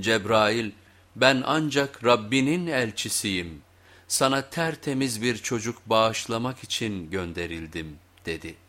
Cebrail ben ancak Rabbinin elçisiyim. Sana tertemiz bir çocuk bağışlamak için gönderildim dedi.''